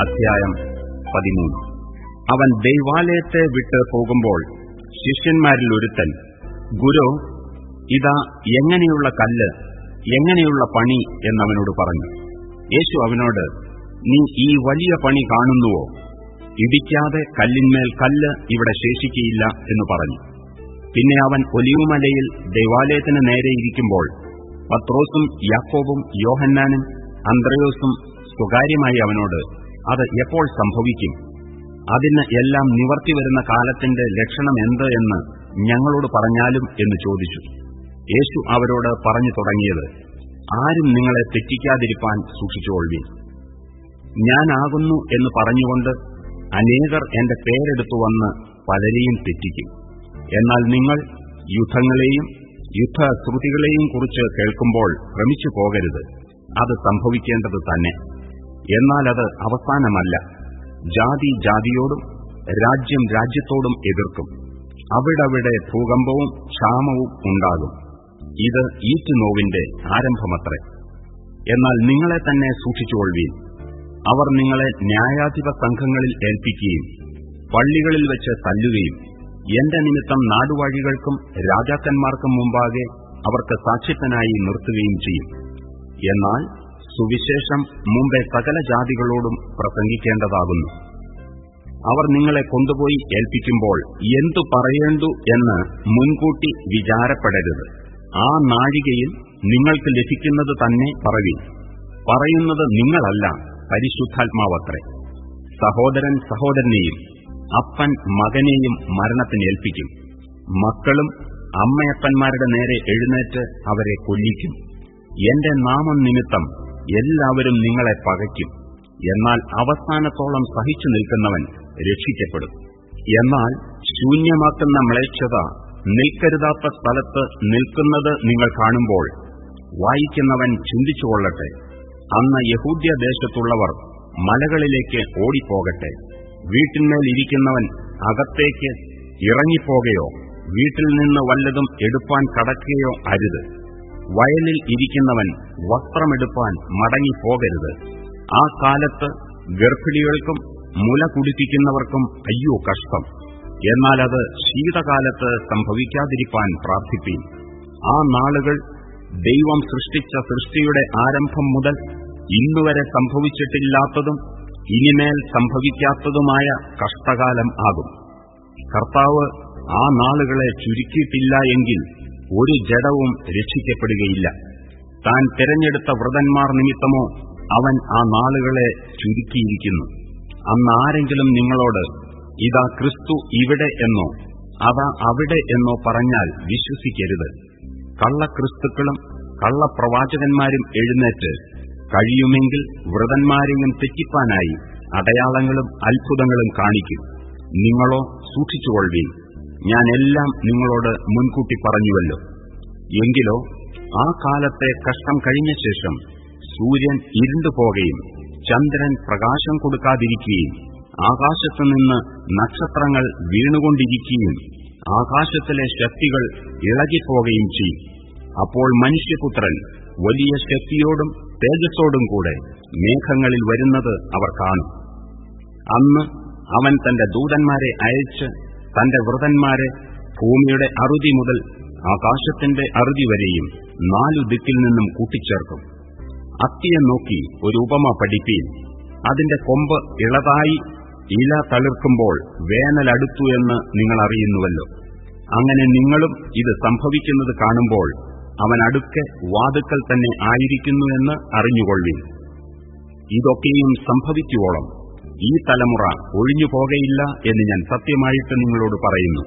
അധ്യായം പതിമൂന്ന്. അവൻ ദൈവാലയത്തെ വിട്ട് പോകുമ്പോൾ ശിഷ്യന്മാരിൽ ഒരുത്തൻ ഗുരു ഇതാ എങ്ങനെയുള്ള കല്ല് എങ്ങനെയുള്ള പണി? എന്നവനോട് പറഞ്ഞു. യേശു അവനോട് നീ ഈ വലിയ പണി കാണുന്നുവോ? ഇടിക്കാതെ കല്ലിന്മേൽ കല്ല് ഇവിടെ ശേഷിക്കയില്ല എന്ന് പറഞ്ഞു. പിന്നെ അവൻ ഒലിവുമലയിൽ ദൈവാലയത്തിന് നേരെ ഇരിക്കുമ്പോൾ പത്രോസും യാക്കോബും യോഹന്നാനും അന്ത്രയോസും സ്വകാര്യമായി അവനോട് അത് എപ്പോൾ സംഭവിക്കും? അതിന് എല്ലാം നിവർത്തി വരുന്ന കാലത്തിന്റെ ലക്ഷണം എന്ത് എന്ന് ഞങ്ങളോട് പറഞ്ഞാലും എന്ന് ചോദിച്ചു. യേശു അവരോട് പറഞ്ഞു തുടങ്ങിയത് ആരും നിങ്ങളെ തെറ്റിക്കാതിരിപ്പാൻ സൂക്ഷിച്ചുകൊള്ളി ഞാനാകുന്നു എന്ന് പറഞ്ഞുകൊണ്ട് അനേകർ എന്റെ പേരെടുത്തു വന്ന് പലരെയും തെറ്റിക്കും. എന്നാൽ നിങ്ങൾ യുദ്ധങ്ങളെയും യുദ്ധശ്രുതികളെയും കുറിച്ച് കേൾക്കുമ്പോൾ ഭ്രമിച്ചു പോകരുത്. അത് സംഭവിക്കേണ്ടത് തന്നെ. എന്നാൽ അത് അവസാനമല്ല. ജാതി ജാതിയോടും രാജ്യം രാജ്യത്തോടും എതിർക്കും. അവിടവിടെ ഭൂകമ്പവും ക്ഷാമവും ഉണ്ടാകും. ഇത് ഈറ്റ് നോവിന്റെ ആരംഭമത്രേ. എന്നാൽ നിങ്ങളെ തന്നെ സൂക്ഷിച്ചുകൊള്ളുവീൻ. അവർ നിങ്ങളെ ന്യായാധിപ സംഘങ്ങളിൽ ഏൽപ്പിക്കുകയും പള്ളികളിൽ വെച്ച് തല്ലുകയും എന്റെ നിമിത്തം നാടുവാഴികൾക്കും രാജാക്കന്മാർക്കും മുമ്പാകെ അവർക്ക് സാക്ഷ്യത്തിനായി നിർത്തുകയും ചെയ്യും. എന്നാൽ സുവിശേഷം മുമ്പേ സകല ജാതികളോടും പ്രസംഗിക്കേണ്ടതാകുന്നു. അവർ നിങ്ങളെ കൊണ്ടുപോയി ഏൽപ്പിക്കുമ്പോൾ എന്തു പറയേണ്ടു എന്ന് മുൻകൂട്ടി വിചാരപ്പെടരുത്. ആ നാഴികയിൽ നിങ്ങൾക്ക് ലഭിക്കുന്നത് തന്നെ പറവി പറയുന്നത് നിങ്ങളല്ല പരിശുദ്ധാത്മാവത്രേ. സഹോദരൻ സഹോദരനെയും അപ്പൻ മകനെയും മരണത്തിന് ഏൽപ്പിക്കും. മക്കളും അമ്മയപ്പന്മാരുടെ നേരെ എഴുന്നേറ്റ് അവരെ കൊല്ലിക്കും. എന്റെ നാമം നിമിത്തം എല്ലാവരും നിങ്ങളെ പകയ്ക്കും. എന്നാൽ അവസാനത്തോളം സഹിച്ചു നിൽക്കുന്നവൻ രക്ഷിക്കപ്പെടും. എന്നാൽ ശൂന്യമാക്കുന്ന മ്ലേച്ഛത നിൽക്കരുതാത്ത സ്ഥലത്ത് നിൽക്കുന്നത് നിങ്ങൾ കാണുമ്പോൾ വായിക്കുന്നവൻ ചിന്തിച്ചുകൊള്ളട്ടെ അന്ന് യഹൂദ്യ ദേശത്തുള്ളവർ മലകളിലേക്ക് ഓടിപ്പോകട്ടെ. വീട്ടിന്മേൽ ഇരിക്കുന്നവൻ അകത്തേക്ക് ഇറങ്ങിപ്പോകയോ വീട്ടിൽ നിന്ന് വല്ലതും എടുപ്പാൻ കടക്കുകയോ അരുത്. വയലിൽ ഇരിക്കുന്നവൻ വസ്ത്രമെടുപ്പാൻ മടങ്ങിപ്പോകരുത്. ആ കാലത്ത് ഗർഭിണികൾക്കും മുല കുടിപ്പിക്കുന്നവർക്കും അയ്യോ കഷ്ടം. എന്നാൽ അത് ശീതകാലത്ത് സംഭവിക്കാതിരിക്കാൻ പ്രാർത്ഥിപ്പീൻ. ആ നാളുകൾ ദൈവം സൃഷ്ടിച്ച സൃഷ്ടിയുടെ ആരംഭം മുതൽ ഇന്നുവരെ സംഭവിച്ചിട്ടില്ലാത്തതും ഇനിമേൽ സംഭവിക്കാത്തതുമായ കഷ്ടകാലം ആകും. കർത്താവ് ആ നാളുകളെ ചുരുക്കിയിട്ടില്ല എങ്കിൽ ഒരു ജഡവും രക്ഷിക്കപ്പെടുകയില്ല. താൻ തിരഞ്ഞെടുത്ത വ്രതന്മാർ നിമിത്തമോ അവൻ ആ നാളുകളെ ചുരുക്കിയിരിക്കുന്നു. അന്ന് ആരെങ്കിലും നിങ്ങളോട് ഇതാ ക്രിസ്തു ഇവിടെ എന്നോ അതാ അവിടെ എന്നോ പറഞ്ഞാൽ വിശ്വസിക്കരുത്. കള്ളക്രിസ്തുക്കളും കള്ളപ്രവാചകന്മാരും എഴുന്നേറ്റ് കഴിയുമെങ്കിൽ വ്രതന്മാരെയും തെറ്റിപ്പാനായി അടയാളങ്ങളും അത്ഭുതങ്ങളും കാണിക്കും. നിങ്ങളോ സൂക്ഷിച്ചുകൊള്ളുവീൻ. ഞാൻ എല്ലാം നിങ്ങളോട് മുൻകൂട്ടി പറഞ്ഞുവല്ലോ. എങ്കിലോ ആ കാലത്തെ കഷ്ടം കഴിഞ്ഞ ശേഷം സൂര്യൻ ഇരുണ്ടുപോകുകയും ചന്ദ്രൻ പ്രകാശം കൊടുക്കാതിരിക്കുകയും ആകാശത്തു നിന്ന് നക്ഷത്രങ്ങൾ വീണുകൊണ്ടിരിക്കുകയും ആകാശത്തിലെ ശക്തികൾ ഇളകിപ്പോകുകയും ചെയ്യും. അപ്പോൾ മനുഷ്യപുത്രൻ വലിയ ശക്തിയോടും തേജസ്സോടും കൂടെ മേഘങ്ങളിൽ വരുന്നത് അവർ കാണും. അന്ന് അവൻ തന്റെ ദൂതന്മാരെ അയച്ച് തന്റെ വ്രതന്മാരെ ഭൂമിയുടെ അറുതി മുതൽ ആകാശത്തിന്റെ അറുതി വരെയും നാലു ദിക്കിൽ നിന്നും കൂട്ടിച്ചേർക്കും. അത്തിയെ നോക്കി ഒരു ഉപമ പഠിപ്പീൻ. അതിന്റെ കൊമ്പ് ഇളതായി ഇല തളിർക്കുമ്പോൾ വേനലടുത്തു എന്ന് നിങ്ങൾ അറിയുന്നുവല്ലോ. അങ്ങനെ നിങ്ങളും ഇത് സംഭവിക്കുന്നത് കാണുമ്പോൾ അവൻ അടുക്കെ വാതുക്കൽ തന്നെ ആയിരിക്കുന്നു എന്ന് ഇതൊക്കെയും സംഭവിക്കുവോളം. ഈ തലമുറ ഒഴിഞ്ഞു പോകയില്ല എന്ന് ഞാൻ സത്യമായിട്ട് നിങ്ങളോട് പറയുന്നു.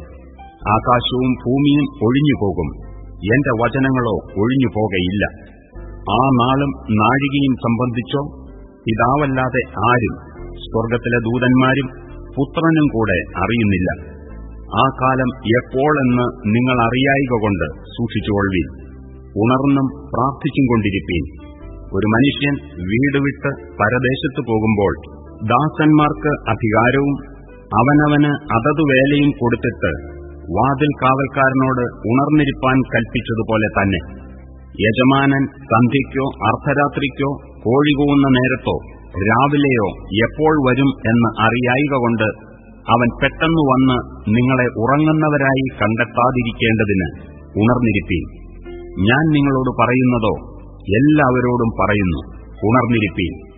ആകാശവും ഭൂമിയും ഒഴിഞ്ഞു പോകും. എന്റെ വചനങ്ങളോ ഒഴിഞ്ഞു പോകയില്ല. ആ നാളും നാഴികയും സംബന്ധിച്ചോ പിതാവല്ലാതെ ആരും സ്വർഗത്തിലെ ദൂതന്മാരും പുത്രനും കൂടെ അറിയുന്നില്ല. ആ കാലം എപ്പോഴെന്ന് നിങ്ങൾ അറിയായിക കൊണ്ട് സൂക്ഷിച്ചുകൊള്ളീൻ ഉണർന്നും പ്രാർത്ഥിച്ചും കൊണ്ടിരിപ്പീൻ. ഒരു മനുഷ്യൻ വീട് വിട്ട് പരദേശത്ത് പോകുമ്പോൾ ദാസന്മാർക്ക് അധികാരവും അവനവന് അതതു വേലയും കൊടുത്തിട്ട് വാതിൽ കാവൽക്കാരനോട് ഉണർന്നിരിപ്പാൻ കൽപ്പിച്ചതുപോലെ തന്നെ. യജമാനൻ സന്ധ്യയ്ക്കോ അർദ്ധരാത്രിക്കോ കോഴി കൂവുന്ന നേരത്തോ രാവിലെയോ എപ്പോൾ വരും എന്ന് അറിയായിക കൊണ്ട് അവൻ പെട്ടെന്ന് വന്ന് നിങ്ങളെ ഉറങ്ങുന്നവരായി കണ്ടെത്താതിരിക്കേണ്ടതിന് ഉണർന്നിരിപ്പീൻ. ഞാൻ നിങ്ങളോട് പറയുന്നതോ എല്ലാവരോടും പറയുന്നു ഉണർന്നിരിപ്പീൻ.